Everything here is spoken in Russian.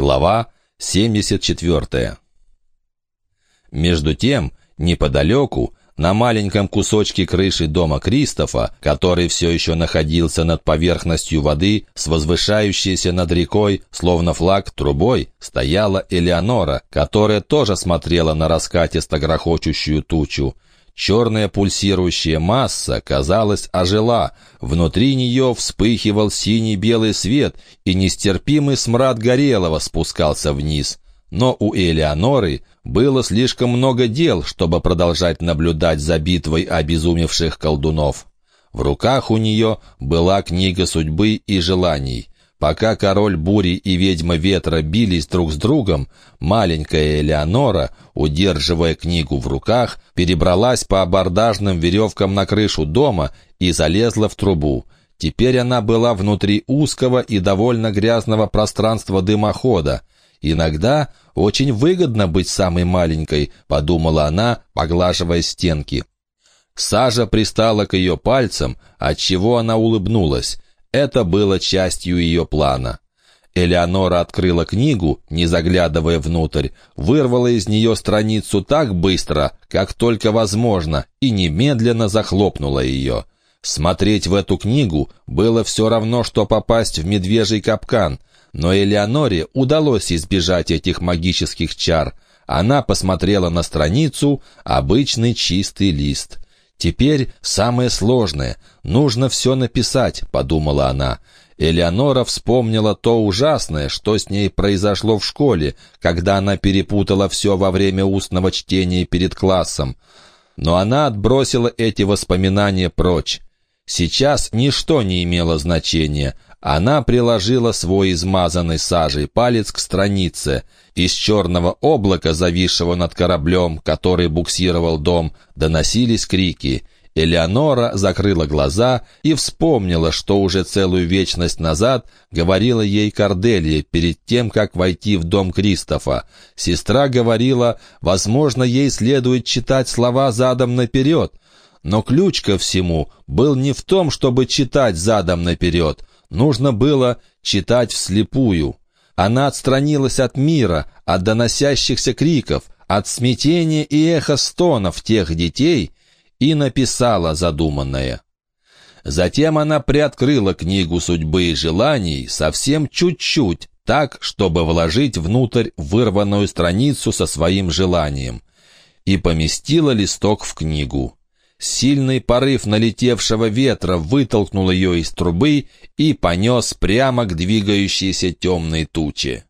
Глава 74. Между тем, неподалеку, на маленьком кусочке крыши дома Кристофа, который все еще находился над поверхностью воды с возвышающейся над рекой, словно флаг трубой, стояла Элеонора, которая тоже смотрела на раскатисто грохочущую тучу. Черная пульсирующая масса, казалось, ожила. Внутри нее вспыхивал синий-белый свет, и нестерпимый смрад горелого спускался вниз. Но у Элеоноры было слишком много дел, чтобы продолжать наблюдать за битвой обезумевших колдунов. В руках у нее была книга судьбы и желаний. Пока король бури и ведьма ветра бились друг с другом, маленькая Элеонора, удерживая книгу в руках, перебралась по абордажным веревкам на крышу дома и залезла в трубу. Теперь она была внутри узкого и довольно грязного пространства дымохода. «Иногда очень выгодно быть самой маленькой», — подумала она, поглаживая стенки. Сажа пристала к ее пальцам, отчего она улыбнулась. Это было частью ее плана. Элеонора открыла книгу, не заглядывая внутрь, вырвала из нее страницу так быстро, как только возможно, и немедленно захлопнула ее. Смотреть в эту книгу было все равно, что попасть в медвежий капкан, но Элеоноре удалось избежать этих магических чар. Она посмотрела на страницу, обычный чистый лист. «Теперь самое сложное. Нужно все написать», — подумала она. Элеонора вспомнила то ужасное, что с ней произошло в школе, когда она перепутала все во время устного чтения перед классом. Но она отбросила эти воспоминания прочь. Сейчас ничто не имело значения. Она приложила свой измазанный сажей палец к странице. Из черного облака, зависшего над кораблем, который буксировал дом, доносились крики. Элеонора закрыла глаза и вспомнила, что уже целую вечность назад говорила ей Корделия перед тем, как войти в дом Кристофа. Сестра говорила, возможно, ей следует читать слова задом наперед. Но ключ ко всему был не в том, чтобы читать задом наперед. Нужно было читать вслепую. Она отстранилась от мира, от доносящихся криков, от смятения и эха стонов тех детей и написала задуманное. Затем она приоткрыла книгу судьбы и желаний совсем чуть-чуть, так, чтобы вложить внутрь вырванную страницу со своим желанием, и поместила листок в книгу. Сильный порыв налетевшего ветра вытолкнул ее из трубы и понес прямо к двигающейся темной туче.